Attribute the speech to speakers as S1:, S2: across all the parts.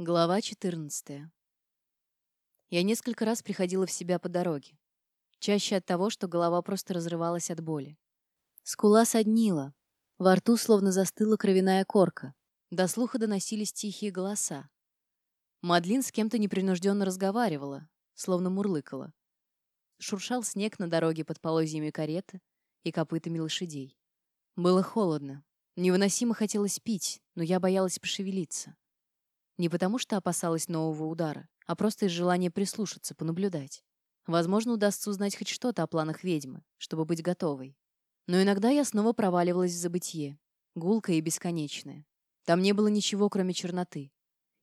S1: Глава 14. Я несколько раз приходила в себя по дороге. Чаще от того, что голова просто разрывалась от боли. Скула соднила. Во рту словно застыла кровяная корка. До слуха доносились тихие голоса. Мадлин с кем-то непринужденно разговаривала, словно мурлыкала. Шуршал снег на дороге под полозьями кареты и копытами лошадей. Было холодно. Невыносимо хотелось пить, но я боялась пошевелиться. Не потому что опасалась нового удара, а просто из желания прислушаться, понаблюдать. Возможно, удастся узнать хоть что-то о планах ведьмы, чтобы быть готовой. Но иногда я снова проваливалась в забытье, гулкое и бесконечное. Там не было ничего, кроме черноты.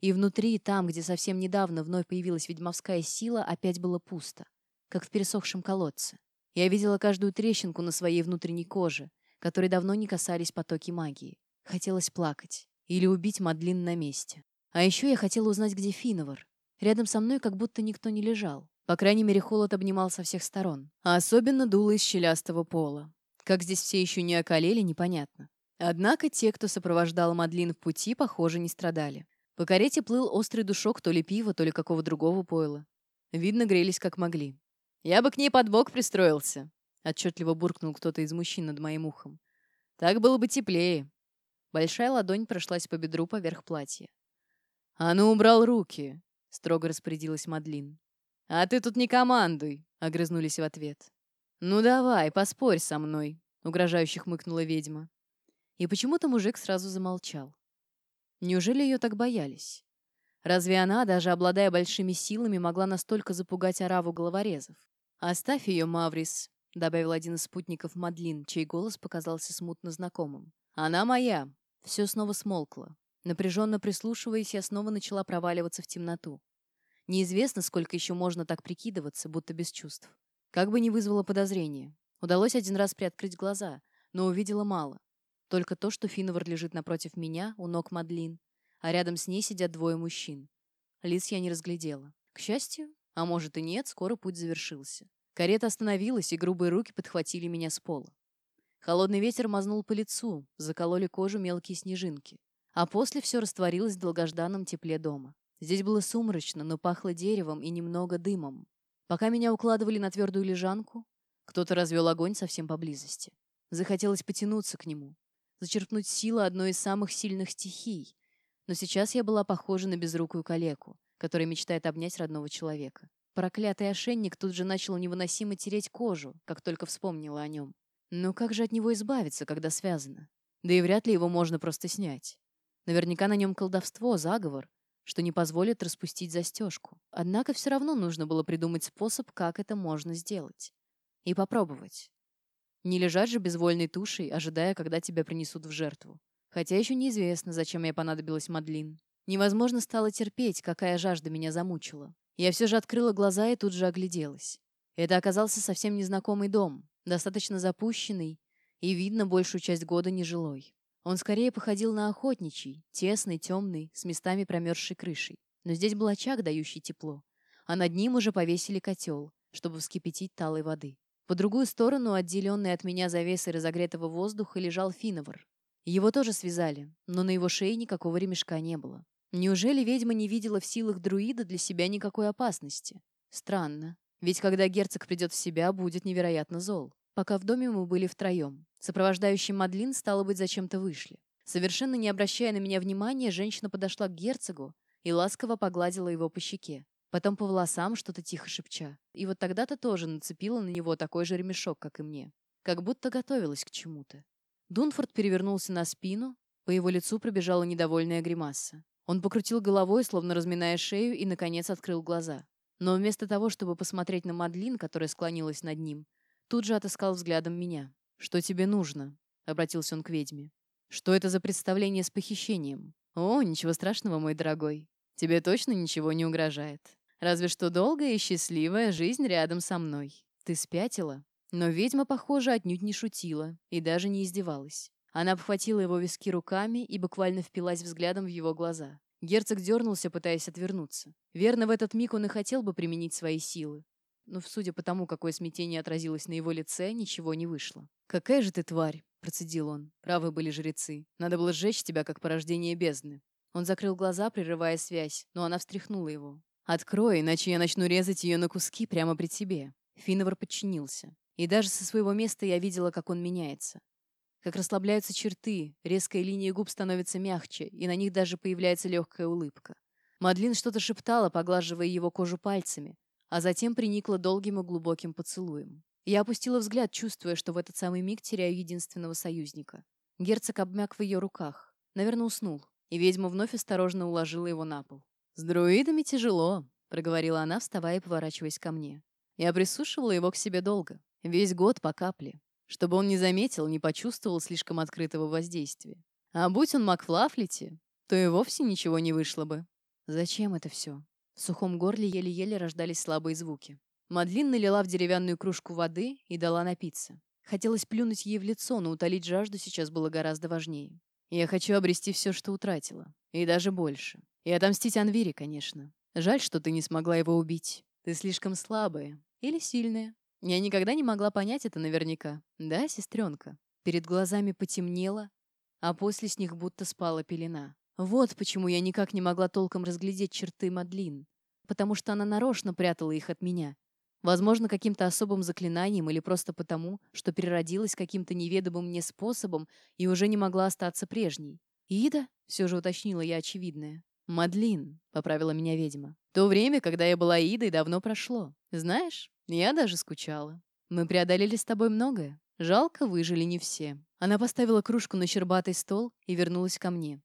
S1: И внутри, там, где совсем недавно вновь появилась ведьмовская сила, опять было пусто, как в пересохшем колодце. Я видела каждую трещинку на своей внутренней коже, которой давно не касались потоки магии. Хотелось плакать или убить Мадлин на месте. А еще я хотела узнать, где Финовар. Рядом со мной как будто никто не лежал. По крайней мере, холод обнимал со всех сторон. А особенно дуло из щелястого пола. Как здесь все еще не околели, непонятно. Однако те, кто сопровождал Мадлин в пути, похоже, не страдали. По карете плыл острый душок то ли пива, то ли какого другого пойла. Видно, грелись как могли. «Я бы к ней под бок пристроился», — отчетливо буркнул кто-то из мужчин над моим ухом. «Так было бы теплее». Большая ладонь прошлась по бедру поверх платья. «А ну, убрал руки!» — строго распорядилась Мадлин. «А ты тут не командуй!» — огрызнулись в ответ. «Ну давай, поспорь со мной!» — угрожающе хмыкнула ведьма. И почему-то мужик сразу замолчал. Неужели ее так боялись? Разве она, даже обладая большими силами, могла настолько запугать ораву головорезов? «Оставь ее, Маврис», — добавил один из спутников Мадлин, чей голос показался смутно знакомым. «Она моя». Все снова смолкло. Напряженно прислушиваясь, я снова начала проваливаться в темноту. Неизвестно, сколько еще можно так прикидываться, будто без чувств. Как бы ни вызвало подозрение. Удалось один раз приоткрыть глаза, но увидела мало. Только то, что Финовар лежит напротив меня, у ног Мадлин, а рядом с ней сидят двое мужчин. Лиц я не разглядела. К счастью, а может и нет, скоро путь завершился. Карета остановилась, и грубые руки подхватили меня с пола. Холодный ветер мазнул по лицу, закололи кожу мелкие снежинки. А после все растворилось в долгожданном тепле дома. Здесь было сумрачно, но пахло деревом и немного дымом. Пока меня укладывали на твердую лежанку, кто-то развел огонь совсем поблизости. Захотелось потянуться к нему, зачерпнуть силу одной из самых сильных стихий. Но сейчас я была похожа на безрукую калеку, которая мечтает обнять родного человека. Проклятый ошейник тут же начал невыносимо тереть кожу, как только вспомнила о нем. Но как же от него избавиться, когда связано? Да и вряд ли его можно просто снять. Наверняка на нем колдовство, заговор, что не позволит распустить застежку. Однако все равно нужно было придумать способ, как это можно сделать. И попробовать. Не лежать же безвольной тушей, ожидая, когда тебя принесут в жертву. Хотя еще неизвестно, зачем я понадобилась Мадлин. Невозможно стало терпеть, какая жажда меня замучила. Я все же открыла глаза и тут же огляделась. Это оказался совсем незнакомый дом, достаточно запущенный и, видно, большую часть года нежилой. Он скорее походил на охотничий, тесный, темный, с местами промерзшей крышей. Но здесь был очаг, дающий тепло, а над ним уже повесили котел, чтобы вскипятить талой воды. По другую сторону, отделенный от меня завесой разогретого воздуха, лежал Финовар. Его тоже связали, но на его шее никакого ремешка не было. Неужели ведьма не видела в силах друида для себя никакой опасности? Странно. Ведь когда герцог придет в себя, будет невероятно зол. Пока в доме мы были втроем. Сопровождающий Мадлин, стало быть, зачем-то вышли. Совершенно не обращая на меня внимания, женщина подошла к герцогу и ласково погладила его по щеке. Потом по волосам, что-то тихо шепча. И вот тогда-то тоже нацепила на него такой же ремешок, как и мне. Как будто готовилась к чему-то. Дунфорд перевернулся на спину, по его лицу пробежала недовольная гримаса. Он покрутил головой, словно разминая шею, и, наконец, открыл глаза. Но вместо того, чтобы посмотреть на Мадлин, которая склонилась над ним, тут же отыскал взглядом меня. «Что тебе нужно?» — обратился он к ведьме. «Что это за представление с похищением?» «О, ничего страшного, мой дорогой. Тебе точно ничего не угрожает. Разве что долгая и счастливая жизнь рядом со мной. Ты спятила?» Но ведьма, похоже, отнюдь не шутила и даже не издевалась. Она обхватила его виски руками и буквально впилась взглядом в его глаза. Герцог дернулся, пытаясь отвернуться. Верно, в этот миг он и хотел бы применить свои силы но, судя по тому, какое смятение отразилось на его лице, ничего не вышло. «Какая же ты тварь!» — процедил он. Правы были жрецы. «Надо было сжечь тебя, как порождение бездны». Он закрыл глаза, прерывая связь, но она встряхнула его. «Открой, иначе я начну резать ее на куски прямо при тебе». Финовар подчинился. И даже со своего места я видела, как он меняется. Как расслабляются черты, резкая линия губ становится мягче, и на них даже появляется легкая улыбка. Мадлин что-то шептала, поглаживая его кожу пальцами, а затем приникла долгим и глубоким поцелуем. Я опустила взгляд, чувствуя, что в этот самый миг теряю единственного союзника. Герцог обмяк в ее руках. Наверное, уснул. И ведьма вновь осторожно уложила его на пол. «С друидами тяжело», — проговорила она, вставая и поворачиваясь ко мне. Я присушивала его к себе долго. Весь год по капле. Чтобы он не заметил, не почувствовал слишком открытого воздействия. А будь он Макфлафлити, то и вовсе ничего не вышло бы. Зачем это все? В сухом горле еле-еле рождались слабые звуки. Мадлин налила в деревянную кружку воды и дала напиться. Хотелось плюнуть ей в лицо, но утолить жажду сейчас было гораздо важнее. Я хочу обрести все, что утратила. И даже больше. И отомстить Анвире, конечно. Жаль, что ты не смогла его убить. Ты слишком слабая. Или сильная. Я никогда не могла понять это наверняка. Да, сестренка? Перед глазами потемнело, а после с них будто спала пелена. Вот почему я никак не могла толком разглядеть черты Мадлин. Потому что она нарочно прятала их от меня. Возможно, каким-то особым заклинанием или просто потому, что переродилась каким-то неведомым мне способом и уже не могла остаться прежней. «Ида?» — все же уточнила я очевидное. «Мадлин», — поправила меня ведьма. «То время, когда я была Идой, давно прошло. Знаешь, я даже скучала. Мы преодолели с тобой многое. Жалко, выжили не все. Она поставила кружку на щербатый стол и вернулась ко мне.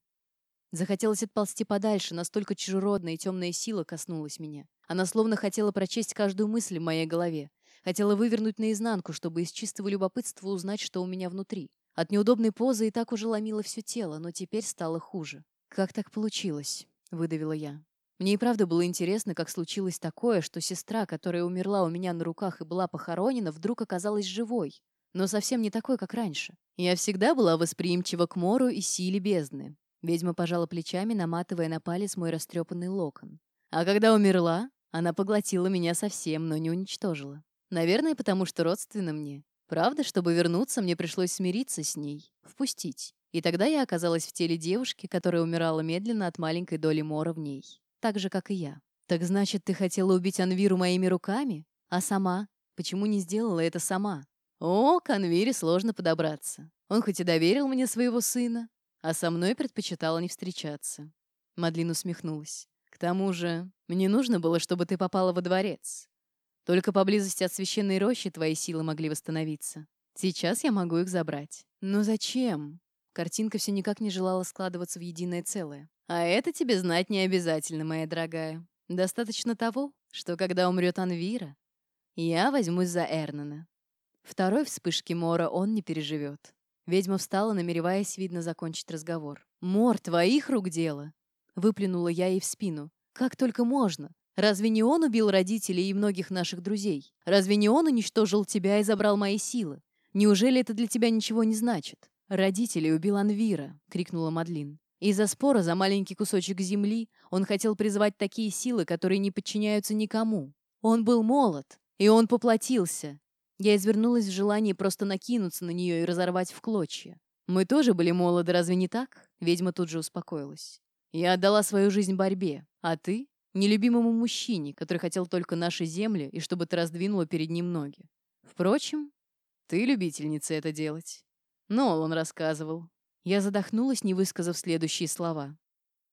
S1: Захотелось отползти подальше, настолько чужеродная и темная сила коснулась меня. Она словно хотела прочесть каждую мысль в моей голове. Хотела вывернуть наизнанку, чтобы из чистого любопытства узнать, что у меня внутри. От неудобной позы и так уже ломило все тело, но теперь стало хуже. «Как так получилось?» — выдавила я. Мне и правда было интересно, как случилось такое, что сестра, которая умерла у меня на руках и была похоронена, вдруг оказалась живой. Но совсем не такой, как раньше. Я всегда была восприимчива к мору и силе бездны. Ведьма пожала плечами, наматывая на палец мой растрепанный локон. А когда умерла, она поглотила меня совсем, но не уничтожила. Наверное, потому что родственна мне. Правда, чтобы вернуться, мне пришлось смириться с ней, впустить. И тогда я оказалась в теле девушки, которая умирала медленно от маленькой доли мора в ней так же, как и я. Так значит, ты хотела убить Анвиру моими руками? А сама? Почему не сделала это сама? О, к Анвире сложно подобраться. Он хоть и доверил мне своего сына, а со мной предпочитала не встречаться. Мадлин усмехнулась. К тому же, мне нужно было, чтобы ты попала во дворец. Только поблизости от священной рощи твои силы могли восстановиться. Сейчас я могу их забрать. Но зачем? Картинка все никак не желала складываться в единое целое. А это тебе знать не обязательно, моя дорогая. Достаточно того, что когда умрет Анвира, я возьмусь за Эрнана. Второй вспышки Мора он не переживет. Ведьма встала, намереваясь, видно, закончить разговор. «Мор, твоих рук дело!» Выплюнула я ей в спину. «Как только можно! Разве не он убил родителей и многих наших друзей? Разве не он уничтожил тебя и забрал мои силы? Неужели это для тебя ничего не значит?» «Родителей убил Анвира!» — крикнула Мадлин. Из-за спора за маленький кусочек земли он хотел призвать такие силы, которые не подчиняются никому. Он был молод, и он поплатился. Я извернулась в желании просто накинуться на нее и разорвать в клочья. Мы тоже были молоды, разве не так? Ведьма тут же успокоилась. Я отдала свою жизнь борьбе, а ты — нелюбимому мужчине, который хотел только наши земли и чтобы ты раздвинула перед ним ноги. Впрочем, ты любительница это делать. Но он рассказывал. Я задохнулась, не высказав следующие слова.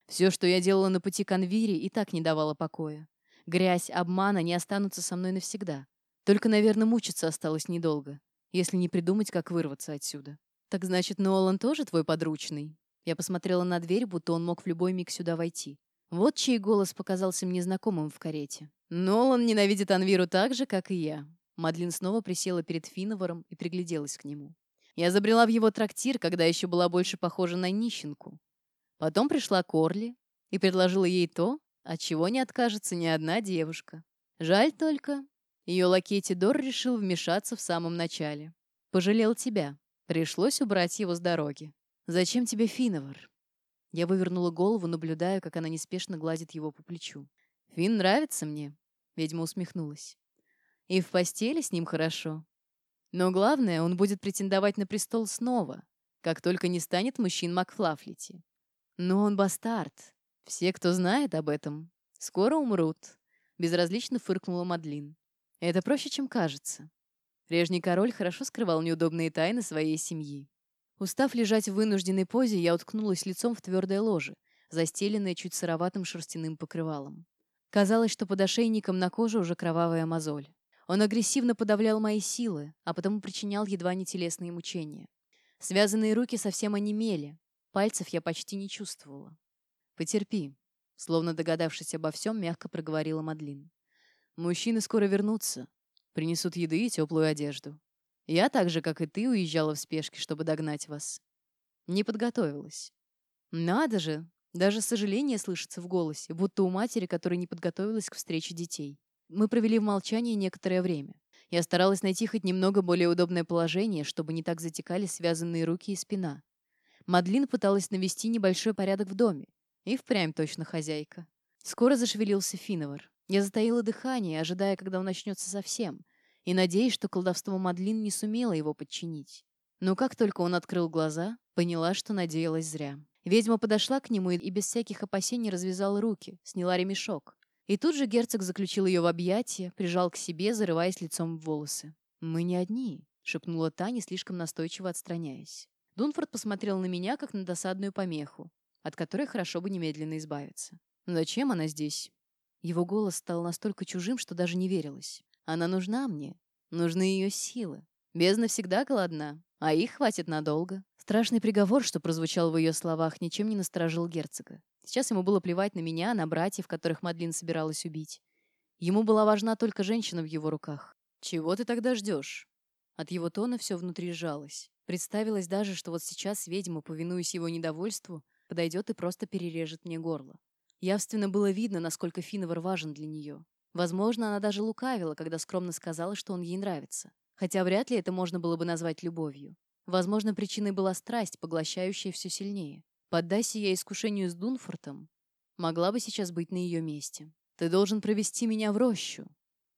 S1: Все, что я делала на пути к Анвире, и так не давало покоя. Грязь, обмана не останутся со мной навсегда. Только, наверное, мучиться осталось недолго, если не придумать, как вырваться отсюда. Так значит, Нолан тоже твой подручный? Я посмотрела на дверь, будто он мог в любой миг сюда войти. Вот чей голос показался мне знакомым в карете. Нолан ненавидит Анвиру так же, как и я. Мадлин снова присела перед Финоваром и пригляделась к нему. Я забрела в его трактир, когда еще была больше похожа на нищенку. Потом пришла Корли и предложила ей то, от чего не откажется ни одна девушка. Жаль только, ее лакей Тидор решил вмешаться в самом начале. Пожалел тебя. Пришлось убрать его с дороги. Зачем тебе Финовар? Я вывернула голову, наблюдая, как она неспешно гладит его по плечу. Фин нравится мне. Ведьма усмехнулась. И в постели с ним хорошо. Но главное, он будет претендовать на престол снова, как только не станет мужчин Макфлафлити. Но он бастард. Все, кто знает об этом, скоро умрут. Безразлично фыркнула Мадлин. Это проще, чем кажется. Прежний король хорошо скрывал неудобные тайны своей семьи. Устав лежать в вынужденной позе, я уткнулась лицом в твердое ложе, застеленное чуть сыроватым шерстяным покрывалом. Казалось, что под ошейником на коже уже кровавая мозоль. Он агрессивно подавлял мои силы, а потому причинял едва не телесные мучения. Связанные руки совсем онемели, пальцев я почти не чувствовала. «Потерпи», — словно догадавшись обо всем, мягко проговорила Мадлин. «Мужчины скоро вернутся, принесут еды и теплую одежду. Я так же, как и ты, уезжала в спешке, чтобы догнать вас. Не подготовилась. Надо же, даже сожаление слышится в голосе, будто у матери, которая не подготовилась к встрече детей. Мы провели в молчании некоторое время. Я старалась найти хоть немного более удобное положение, чтобы не так затекали связанные руки и спина. Мадлин пыталась навести небольшой порядок в доме. И впрямь точно хозяйка. Скоро зашевелился Финовар. Я затаила дыхание, ожидая, когда он начнется совсем и надеясь, что колдовство Мадлин не сумело его подчинить. Но как только он открыл глаза, поняла, что надеялась зря. Ведьма подошла к нему и без всяких опасений развязала руки, сняла ремешок. И тут же герцог заключил ее в объятия, прижал к себе, зарываясь лицом в волосы. «Мы не одни», — шепнула Таня, слишком настойчиво отстраняясь. Дунфорд посмотрел на меня, как на досадную помеху, от которой хорошо бы немедленно избавиться. «Зачем она здесь?» Его голос стал настолько чужим, что даже не верилось. Она нужна мне. Нужны ее силы. Бездна всегда голодна, а их хватит надолго. Страшный приговор, что прозвучал в ее словах, ничем не насторожил герцога. Сейчас ему было плевать на меня, на братьев, которых Мадлин собиралась убить. Ему была важна только женщина в его руках. «Чего ты тогда ждешь?» От его тона все внутри сжалось. Представилось даже, что вот сейчас ведьма, повинуясь его недовольству, подойдет и просто перережет мне горло. Явственно было видно, насколько Финовар важен для нее. Возможно, она даже лукавила, когда скромно сказала, что он ей нравится. Хотя вряд ли это можно было бы назвать любовью. Возможно, причиной была страсть, поглощающая все сильнее. Поддайся я искушению с Дунфортом, могла бы сейчас быть на ее месте. Ты должен провести меня в рощу.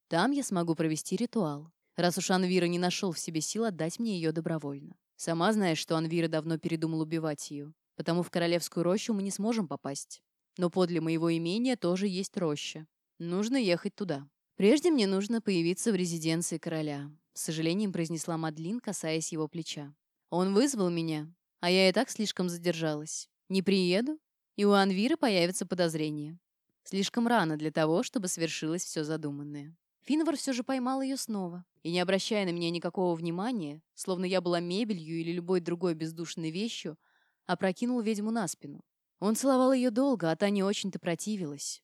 S1: Там я смогу провести ритуал, раз уж Анвира не нашел в себе сил отдать мне ее добровольно. Сама знаешь, что Анвира давно передумал убивать ее, потому в королевскую рощу мы не сможем попасть. Но подле моего имения тоже есть роща, Нужно ехать туда. Прежде мне нужно появиться в резиденции короля, с сожалением произнесла Мадлин, касаясь его плеча. Он вызвал меня, а я и так слишком задержалась. Не приеду, и у Анвиры появится подозрение. Слишком рано для того, чтобы свершилось все задуманное. Финвар все же поймал ее снова, и, не обращая на меня никакого внимания, словно я была мебелью или любой другой бездушной вещью, опрокинул ведьму на спину. Он целовал ее долго, а та не очень-то противилась.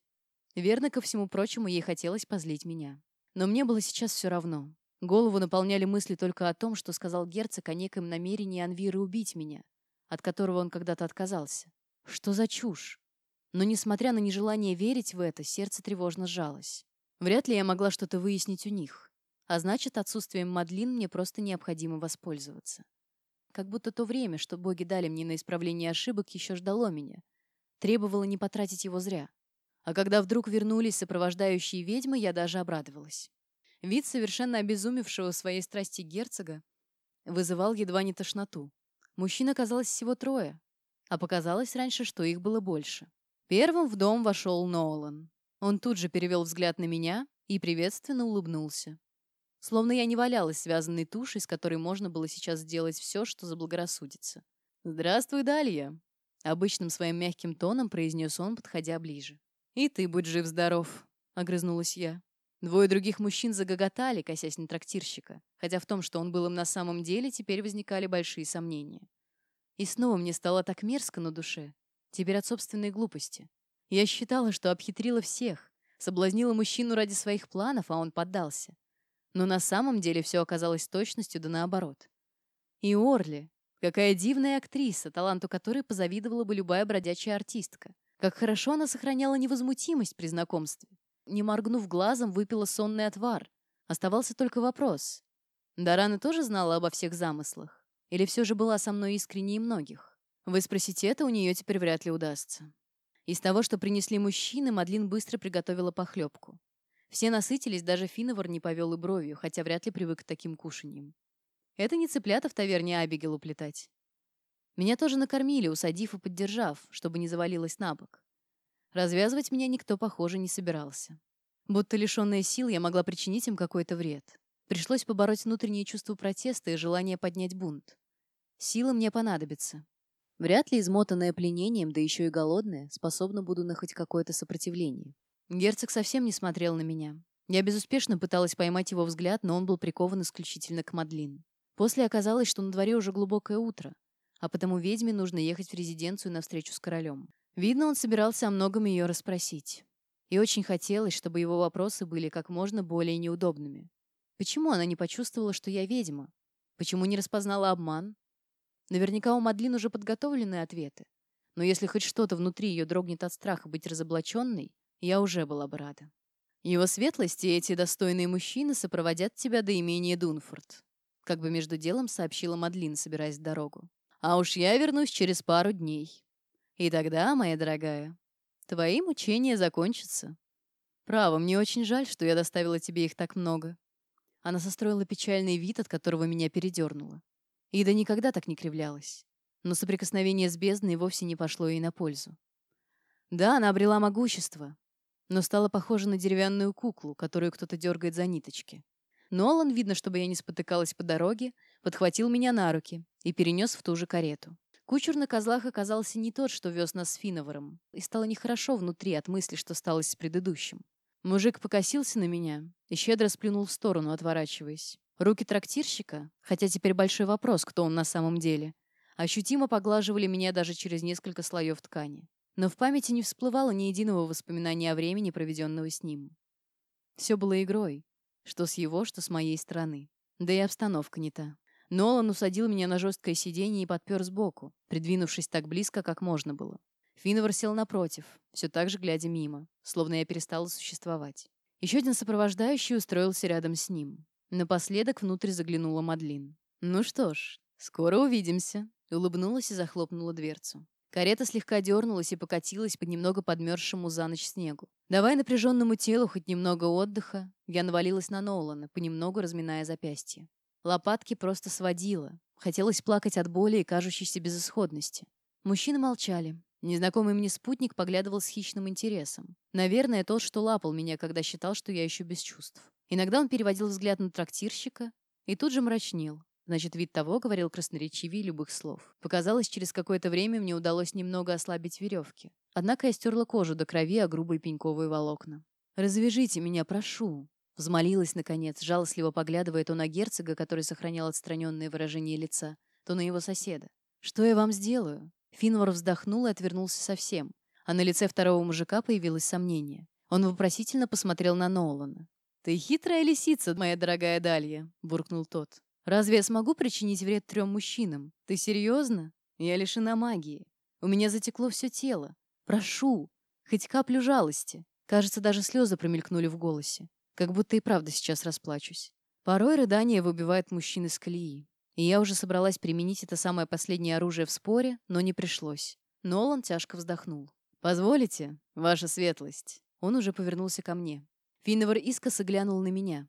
S1: Верно, ко всему прочему, ей хотелось позлить меня. Но мне было сейчас все равно. Голову наполняли мысли только о том, что сказал герцог о некоем намерении Анвиры убить меня, от которого он когда-то отказался. Что за чушь? Но, несмотря на нежелание верить в это, сердце тревожно сжалось. Вряд ли я могла что-то выяснить у них. А значит, отсутствием Мадлин мне просто необходимо воспользоваться. Как будто то время, что боги дали мне на исправление ошибок, еще ждало меня. Требовало не потратить его зря. А когда вдруг вернулись сопровождающие ведьмы, я даже обрадовалась. Вид совершенно обезумевшего своей страсти герцога вызывал едва не тошноту. Мужчин оказалось всего трое, а показалось раньше, что их было больше. Первым в дом вошел Нолан. Он тут же перевел взгляд на меня и приветственно улыбнулся. Словно я не валялась связанной тушей, с которой можно было сейчас сделать все, что заблагорассудится. «Здравствуй, Далья!» Обычным своим мягким тоном произнес он, подходя ближе. «И ты будь жив-здоров», — огрызнулась я. Двое других мужчин загоготали, косясь на трактирщика, хотя в том, что он был им на самом деле, теперь возникали большие сомнения. И снова мне стало так мерзко на душе, теперь от собственной глупости. Я считала, что обхитрила всех, соблазнила мужчину ради своих планов, а он поддался. Но на самом деле все оказалось точностью да наоборот. И Орли, какая дивная актриса, таланту которой позавидовала бы любая бродячая артистка. Как хорошо она сохраняла невозмутимость при знакомстве. Не моргнув глазом, выпила сонный отвар. Оставался только вопрос. Дарана тоже знала обо всех замыслах? Или все же была со мной искренней многих? Выспросить это у нее теперь вряд ли удастся. Из того, что принесли мужчины, Мадлин быстро приготовила похлебку. Все насытились, даже Финовар не повел и бровью, хотя вряд ли привык к таким кушаньям. Это не цыплята в таверне Абигел уплетать. Меня тоже накормили, усадив и поддержав, чтобы не завалилась на бок. Развязывать меня никто, похоже, не собирался. Будто лишенная сил, я могла причинить им какой-то вред. Пришлось побороть внутреннее чувство протеста и желание поднять бунт. Сила мне понадобится. Вряд ли измотанная пленением, да еще и голодная, способна буду на хоть какое-то сопротивление. Герцог совсем не смотрел на меня. Я безуспешно пыталась поймать его взгляд, но он был прикован исключительно к Мадлин. После оказалось, что на дворе уже глубокое утро, а потому ведьме нужно ехать в резиденцию на встречу с королем. Видно, он собирался о многом ее расспросить. И очень хотелось, чтобы его вопросы были как можно более неудобными. Почему она не почувствовала, что я ведьма? Почему не распознала обман? Наверняка у Мадлин уже подготовлены ответы. Но если хоть что-то внутри ее дрогнет от страха быть разоблаченной, я уже была бы рада. Его светлости эти достойные мужчины сопроводят тебя до имения Дунфорд. Как бы между делом сообщила Мадлин, собираясь в дорогу. А уж я вернусь через пару дней. И тогда, моя дорогая, Твои мучения закончатся. Право, мне очень жаль, что я доставила тебе их так много. Она состроила печальный вид, от которого меня передернуло. Ида никогда так не кривлялась. Но соприкосновение с бездной вовсе не пошло ей на пользу. Да, она обрела могущество, но стала похожа на деревянную куклу, которую кто-то дергает за ниточки. Нолан, видно, чтобы я не спотыкалась по дороге, подхватил меня на руки и перенес в ту же карету. Кучер на козлах оказался не тот, что вез нас с Финоваром, и стало нехорошо внутри от мысли, что стало с предыдущим. Мужик покосился на меня и щедро сплюнул в сторону, отворачиваясь. Руки трактирщика, хотя теперь большой вопрос, кто он на самом деле, ощутимо поглаживали меня даже через несколько слоев ткани. Но в памяти не всплывало ни единого воспоминания о времени, проведенного с ним. Все было игрой, что с его, что с моей стороны. Да и обстановка не та. Нолан усадил меня на жесткое сиденье и подпер сбоку, придвинувшись так близко, как можно было. Финовар сел напротив, все так же глядя мимо, словно я перестала существовать. Еще один сопровождающий устроился рядом с ним. Напоследок внутрь заглянула Мадлин. «Ну что ж, скоро увидимся», — улыбнулась и захлопнула дверцу. Карета слегка дернулась и покатилась по немного подмерзшему за ночь снегу. Давая напряженному телу хоть немного отдыха, я навалилась на Нолана, понемногу разминая запястье. Лопатки просто сводило. Хотелось плакать от боли и кажущейся безысходности. Мужчины молчали. Незнакомый мне спутник поглядывал с хищным интересом. Наверное, тот, что лапал меня, когда считал, что я еще без чувств. Иногда он переводил взгляд на трактирщика и тут же мрачнел. Значит, вид того говорил красноречивее любых слов. Показалось, через какое-то время мне удалось немного ослабить веревки. Однако я стерла кожу до крови о грубые пеньковые волокна. «Развяжите меня, прошу», Взмолилась, наконец, жалостливо поглядывая то на герцога, который сохранял отстраненное выражение лица, то на его соседа. «Что я вам сделаю?» Финвар вздохнул и отвернулся совсем, а на лице второго мужика появилось сомнение. Он вопросительно посмотрел на Нолана. «Ты хитрая лисица, моя дорогая Далья», — буркнул тот. «Разве я смогу причинить вред трем мужчинам? Ты серьезно? Я лишена магии. У меня затекло все тело. Прошу, хоть каплю жалости». Кажется, даже слезы промелькнули в голосе. Как будто и правда сейчас расплачусь. Порой рыдание выбивает мужчин из колеи. И я уже собралась применить это самое последнее оружие в споре, но не пришлось. Нолан тяжко вздохнул. «Позволите, ваша светлость?» Он уже повернулся ко мне. Финневар искоса глянул на меня.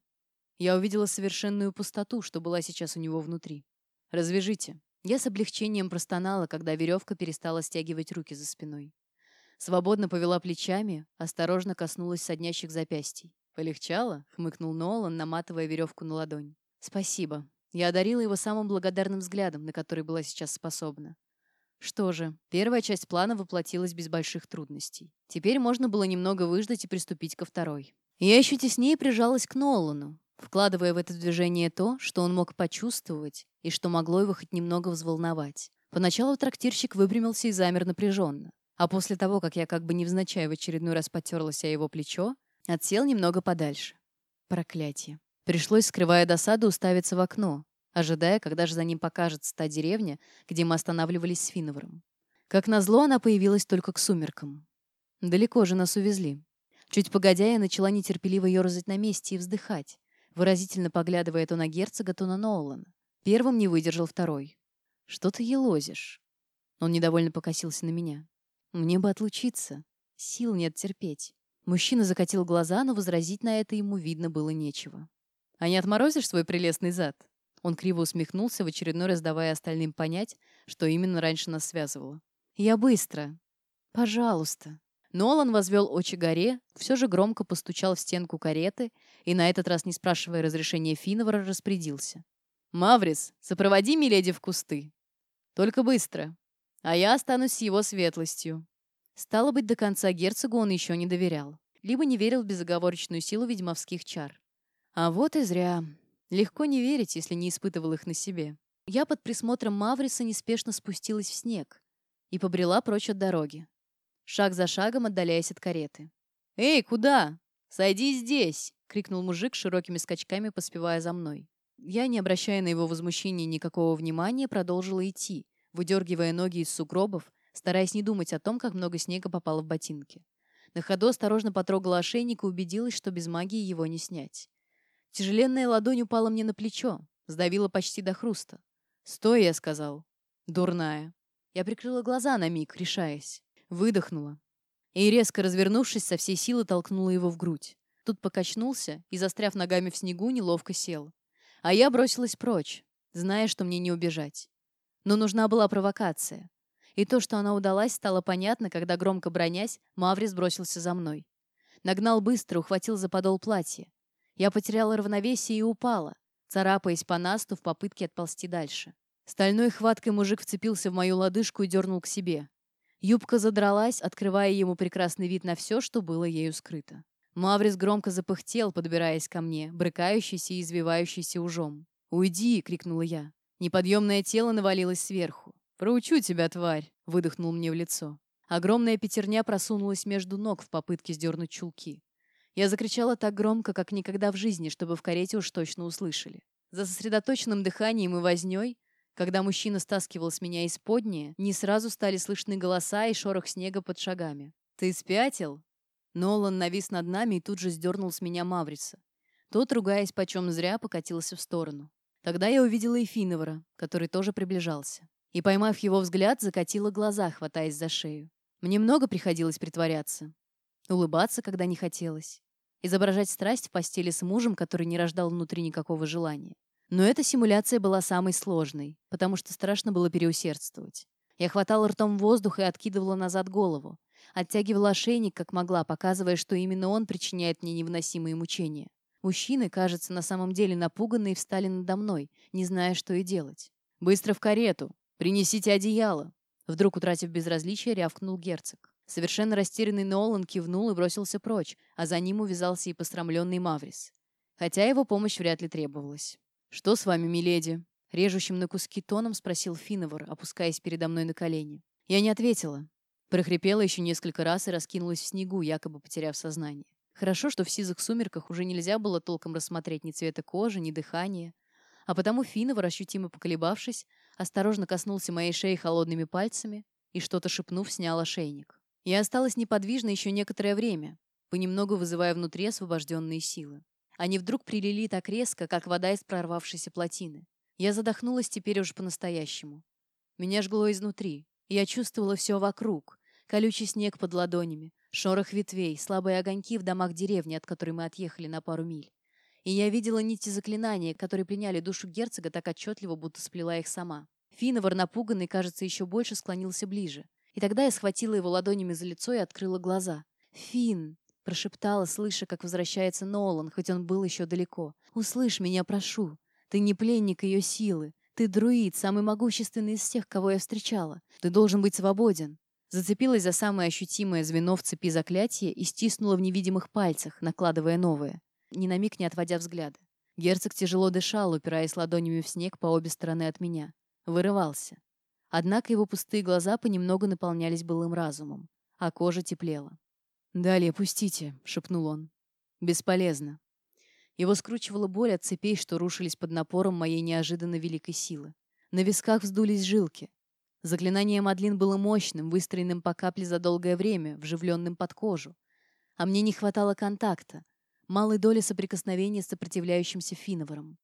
S1: Я увидела совершенную пустоту, что была сейчас у него внутри. «Развяжите». Я с облегчением простонала, когда веревка перестала стягивать руки за спиной. Свободно повела плечами, осторожно коснулась соднящих запястий. «Полегчало?» — хмыкнул Нолан, наматывая веревку на ладонь. «Спасибо». Я одарила его самым благодарным взглядом, на который была сейчас способна. Что же, первая часть плана воплотилась без больших трудностей. Теперь можно было немного выждать и приступить ко второй. Я еще теснее прижалась к Нолану, вкладывая в это движение то, что он мог почувствовать и что могло его хоть немного взволновать. Поначалу трактирщик выпрямился и замер напряженно. А после того, как я как бы невзначай в очередной раз потерлась о его плечо, Отсел немного подальше. Проклятие. Пришлось, скрывая досаду, уставиться в окно, ожидая, когда же за ним покажется та деревня, где мы останавливались с Финоваром. Как назло, она появилась только к сумеркам. Далеко же нас увезли. Чуть погодя, я начала нетерпеливо ерзать на месте и вздыхать, выразительно поглядывая то на герцога, то на Нолана. Первым не выдержал второй. «Что ты елозишь?» Он недовольно покосился на меня. «Мне бы отлучиться. Сил нет терпеть». Мужчина закатил глаза, но возразить на это ему видно было нечего. «А не отморозишь свой прелестный зад?» Он криво усмехнулся, в очередной раз давая остальным понять, что именно раньше нас связывало. «Я быстро. Пожалуйста». Нолан возвел очи горе, все же громко постучал в стенку кареты и, на этот раз не спрашивая разрешения Финовара, распорядился. «Маврис, сопроводи Миледи в кусты. Только быстро. А я останусь с его светлостью». Стало быть, до конца герцогу он еще не доверял. Либо не верил в безоговорочную силу ведьмовских чар. А вот и зря. Легко не верить, если не испытывал их на себе. Я под присмотром Мавриса неспешно спустилась в снег и побрела прочь от дороги шаг за шагом отдаляясь от кареты. «Эй, куда? Сойди здесь!» — крикнул мужик широкими скачками, поспевая за мной. Я, не обращая на его возмущение никакого внимания, продолжила идти, выдергивая ноги из сугробов, стараясь не думать о том, как много снега попало в ботинки. На ходу осторожно потрогала ошейник и убедилась, что без магии его не снять. Тяжеленная ладонь упала мне на плечо, сдавила почти до хруста. «Стой!» — я сказал. «Дурная». Я прикрыла глаза на миг, решаясь. Выдохнула. И, резко развернувшись, со всей силы толкнула его в грудь. Тут покачнулся и, застряв ногами в снегу, неловко сел. А я бросилась прочь, зная, что мне не убежать. Но нужна была провокация. И то, что она удалась, стало понятно, когда, громко бронясь, Маврис бросился за мной. Нагнал быстро, ухватил за подол платья. Я потеряла равновесие и упала, царапаясь по насту в попытке отползти дальше. Стальной хваткой мужик вцепился в мою лодыжку и дернул к себе. Юбка задралась, открывая ему прекрасный вид на все, что было ею скрыто. Маврис громко запыхтел, подбираясь ко мне, брыкающийся и извивающийся ужом. «Уйди!» — крикнула я. Неподъемное тело навалилось сверху. «Проучу тебя, тварь!» — выдохнул мне в лицо. Огромная пятерня просунулась между ног в попытке сдернуть чулки. Я закричала так громко, как никогда в жизни, чтобы в карете уж точно услышали. За сосредоточенным дыханием и вознёй когда мужчина стаскивал с меня исподнее, не сразу стали слышны голоса и шорох снега под шагами. «Ты спятил?» Нолан навис над нами и тут же сдернул с меня Маврица. Тот, ругаясь почем зря, покатился в сторону. Тогда я увидела и Финовара, который тоже приближался. И, поймав его взгляд, закатила глаза, хватаясь за шею. Мне много приходилось притворяться. Улыбаться, когда не хотелось. Изображать страсть в постели с мужем, который не рождал внутри никакого желания. Но эта симуляция была самой сложной, потому что страшно было переусердствовать. Я хватала ртом воздух и откидывала назад голову. Оттягивала ошейник, как могла, показывая, что именно он причиняет мне невыносимые мучения. Мужчины, кажется, на самом деле напуганные встали надо мной, не зная, что и делать. «Быстро в карету! Принесите одеяло!» Вдруг, утратив безразличие, рявкнул герцог. Совершенно растерянный Нолан кивнул и бросился прочь, а за ним увязался и пострамленный Маврис. Хотя его помощь вряд ли требовалась. «Что с вами, миледи?» — режущим на куски тоном спросил Финовар, опускаясь передо мной на колени. Я не ответила. Прохрипела еще несколько раз и раскинулась в снегу, якобы потеряв сознание. Хорошо, что в сизых сумерках уже нельзя было толком рассмотреть ни цвета кожи, ни дыхания. А потому Финовар, ощутимо поколебавшись, осторожно коснулся моей шеи холодными пальцами и, что-то шепнув, снял ошейник. Я осталась неподвижна еще некоторое время, понемногу вызывая внутри освобожденные силы. Они вдруг прилили так резко, как вода из прорвавшейся плотины. Я задохнулась теперь уже по-настоящему. Меня жгло изнутри. Я чувствовала все вокруг. Колючий снег под ладонями, шорох ветвей, слабые огоньки в домах деревни, от которой мы отъехали на пару миль. И я видела нити заклинания, которые приняли душу герцога так отчетливо, будто сплела их сама. Финовар, напуганный, кажется, еще больше склонился ближе. И тогда я схватила его ладонями за лицо и открыла глаза. «Фин!» Прошептала, слыша, как возвращается Нолан, хоть он был еще далеко. «Услышь меня, прошу. Ты не пленник ее силы. Ты друид, самый могущественный из всех, кого я встречала. Ты должен быть свободен». Зацепилась за самое ощутимое звено в цепи заклятия и стиснула в невидимых пальцах, накладывая новое, ни на миг не отводя взгляда. Герцог тяжело дышал, упираясь ладонями в снег по обе стороны от меня. Вырывался. Однако его пустые глаза понемногу наполнялись былым разумом, а кожа теплела. «Далее пустите», — шепнул он. «Бесполезно». Его скручивала боль от цепей, что рушились под напором моей неожиданно великой силы. На висках вздулись жилки. Заклинание Мадлин было мощным, выстроенным по капле за долгое время, вживленным под кожу. А мне не хватало контакта, малой доли соприкосновения с сопротивляющимся Финоваром.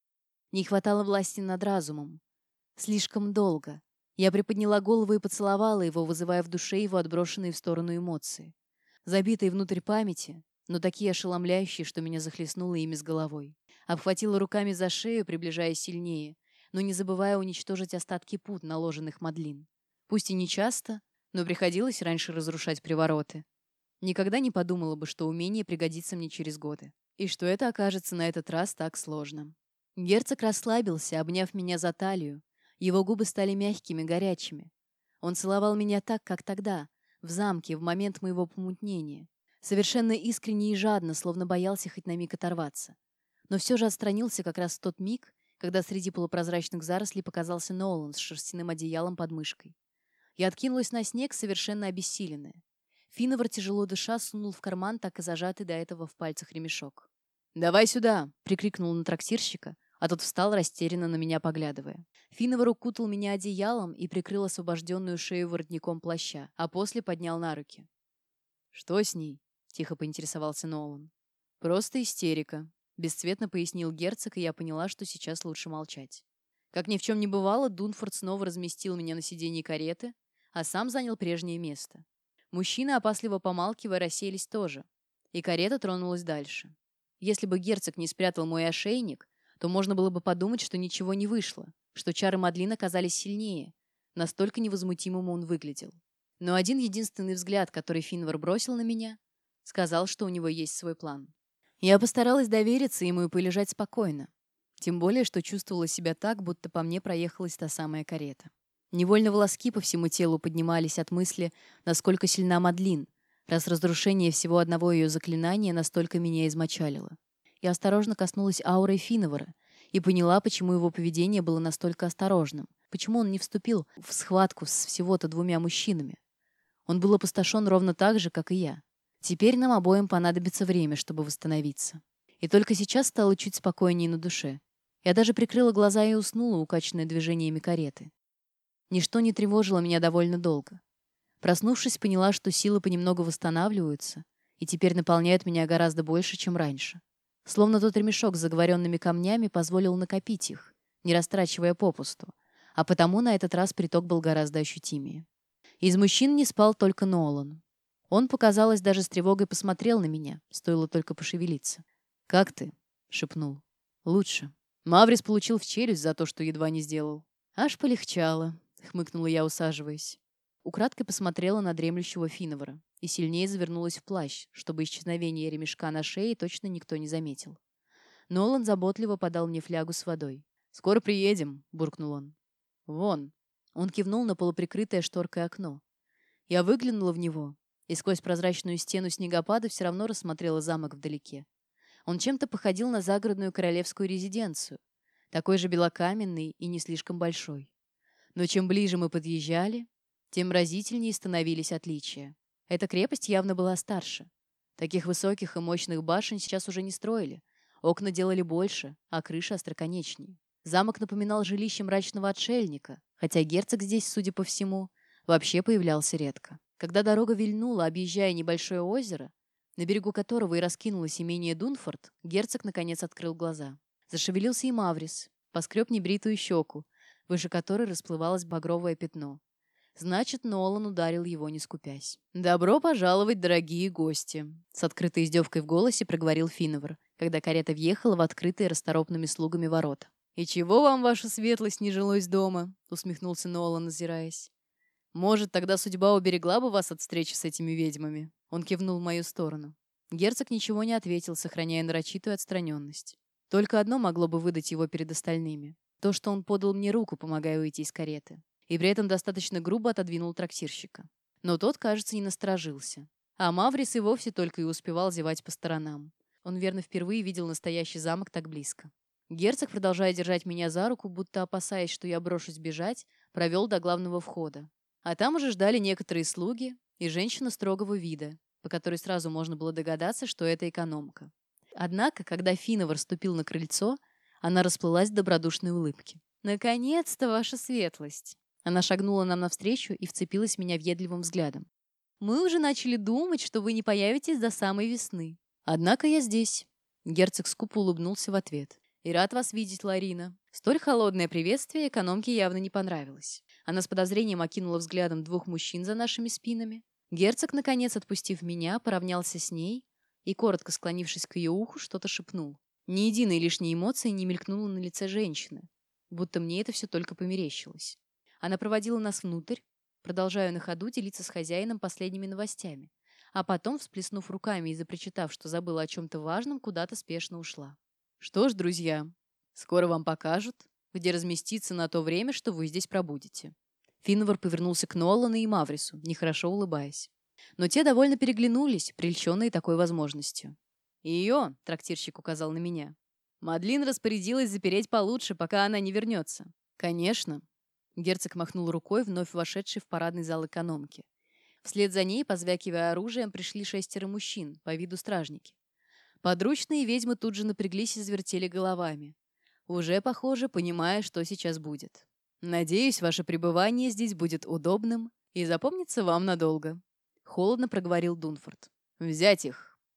S1: Не хватало власти над разумом. Слишком долго. Я приподняла голову и поцеловала его, вызывая в душе его отброшенные в сторону эмоции забитые внутрь памяти, но такие ошеломляющие, что меня захлестнуло ими с головой. Обхватила руками за шею, приближаясь сильнее, но не забывая уничтожить остатки пут, наложенных Мадлин. Пусть и не часто, но приходилось раньше разрушать привороты. Никогда не подумала бы, что умение пригодится мне через годы. И что это окажется на этот раз так сложно. Герцог расслабился, обняв меня за талию. Его губы стали мягкими, горячими. Он целовал меня так, как тогда, в замке, в момент моего помутнения. Совершенно искренне и жадно, словно боялся хоть на миг оторваться. Но все же отстранился как раз в тот миг, когда среди полупрозрачных зарослей показался Нолан с шерстяным одеялом под мышкой. Я откинулась на снег, совершенно обессиленная. Финовар, тяжело дыша, сунул в карман так и зажатый до этого в пальцах ремешок. «Давай сюда!» — прикрикнул на трактирщика, а тот встал, растерянно на меня поглядывая. Финовар укутал меня одеялом и прикрыл освобожденную шею воротником плаща, а после поднял на руки. «Что с ней?» — тихо поинтересовался Нолан. «Просто истерика», — бесцветно пояснил герцог, и я поняла, что сейчас лучше молчать. Как ни в чем не бывало, Дунфорд снова разместил меня на сиденье кареты, а сам занял прежнее место. Мужчины, опасливо помалкивая, расселись тоже, и карета тронулась дальше. Если бы герцог не спрятал мой ошейник, то можно было бы подумать, что ничего не вышло, что чары Мадлин оказались сильнее. Настолько невозмутимым он выглядел. Но один единственный взгляд, который Финвар бросил на меня, сказал, что у него есть свой план. Я постаралась довериться ему и полежать спокойно. Тем более, что чувствовала себя так, будто по мне проехалась та самая карета. Невольно волоски по всему телу поднимались от мысли, насколько сильна Мадлин, раз разрушение всего одного ее заклинания настолько меня измочалило. Я осторожно коснулась ауры Финовара и поняла, почему его поведение было настолько осторожным, почему он не вступил в схватку с всего-то двумя мужчинами. Он был опустошен ровно так же, как и я. Теперь нам обоим понадобится время, чтобы восстановиться. И только сейчас стало чуть спокойнее на душе. Я даже прикрыла глаза и уснула, укачанная движениями кареты. Ничто не тревожило меня довольно долго. Проснувшись, поняла, что силы понемногу восстанавливаются и теперь наполняют меня гораздо больше, чем раньше. Словно тот ремешок с заговоренными камнями позволил накопить их, не растрачивая попусту, а потому на этот раз приток был гораздо ощутимее. Из мужчин не спал только Нолан. Он, показалось, даже с тревогой посмотрел на меня, стоило только пошевелиться. «Как ты?» — шепнул. «Лучше». Маврис получил в челюсть за то, что едва не сделал. «Аж полегчало», — хмыкнула я, усаживаясь. Украдкой посмотрела на дремлющего Финовара и сильнее завернулась в плащ, чтобы исчезновение ремешка на шее точно никто не заметил. Нолан заботливо подал мне флягу с водой. «Скоро приедем», — буркнул он. «Вон». Он кивнул на полуприкрытое шторкой окно. Я выглянула в него, и сквозь прозрачную стену снегопада все равно рассмотрела замок вдалеке. Он чем-то походил на загородную королевскую резиденцию, такой же белокаменный и не слишком большой. Но чем ближе мы подъезжали, тем разительнее становились отличия. Эта крепость явно была старше. Таких высоких и мощных башен сейчас уже не строили. Окна делали больше, а крыша остроконечнее. Замок напоминал жилище мрачного отшельника, хотя герцог здесь, судя по всему, вообще появлялся редко. Когда дорога вильнула, объезжая небольшое озеро, на берегу которого и раскинулось имение Дунфорд, герцог наконец открыл глаза. Зашевелился и Маврис, поскреб небритую щеку, выше которой расплывалось багровое пятно. Значит, Нолан ударил его, не скупясь. «Добро пожаловать, дорогие гости!» С открытой издевкой в голосе проговорил Финовар, когда карета въехала в открытые расторопными слугами ворота. «И чего вам, ваша светлость, не жилось дома?» усмехнулся Нолан, озираясь. «Может, тогда судьба уберегла бы вас от встречи с этими ведьмами?» Он кивнул в мою сторону. Герцог ничего не ответил, сохраняя нарочитую отстраненность. Только одно могло бы выдать его перед остальными. То, что он подал мне руку, помогая выйти из кареты и при этом достаточно грубо отодвинул трактирщика. Но тот, кажется, не насторожился. А Маврис и вовсе только и успевал зевать по сторонам. Он верно впервые видел настоящий замок так близко. Герцог, продолжая держать меня за руку, будто опасаясь, что я брошусь бежать, провел до главного входа. А там уже ждали некоторые слуги и женщина строгого вида, по которой сразу можно было догадаться, что это экономка. Однако, когда Финовар ступил на крыльцо, она расплылась в добродушной улыбке. «Наконец-то, ваша светлость!» Она шагнула нам навстречу и вцепилась в меня въедливым взглядом. «Мы уже начали думать, что вы не появитесь до самой весны. Однако я здесь». Герцог скупо улыбнулся в ответ. «И рад вас видеть, Ларина». Столь холодное приветствие экономке явно не понравилось. Она с подозрением окинула взглядом двух мужчин за нашими спинами. Герцог, наконец, отпустив меня, поравнялся с ней и, коротко склонившись к ее уху, что-то шепнул. Ни единой лишней эмоции не мелькнуло на лице женщины. будто мне это все только померещилось. Она проводила нас внутрь, продолжая на ходу делиться с хозяином последними новостями, а потом, всплеснув руками и запричитав, что забыла о чем-то важном, куда-то спешно ушла. «Что ж, друзья, скоро вам покажут, где разместиться на то время, что вы здесь пробудете». Финвар повернулся к Нолану и Маврису, нехорошо улыбаясь. Но те довольно переглянулись, прельщенные такой возможностью. «Ее», — трактирщик указал на меня, — «Мадлин распорядилась запереть получше, пока она не вернется». «Конечно». Герцог махнул рукой, вновь вошедший в парадный зал экономки. Вслед за ней, позвякивая оружием, пришли шестеро мужчин, по виду стражники. Подручные ведьмы тут же напряглись и завертели головами. Уже, похоже, понимая, что сейчас будет. «Надеюсь, ваше пребывание здесь будет удобным и запомнится вам надолго», — холодно проговорил Дунфорд. «Взять их!»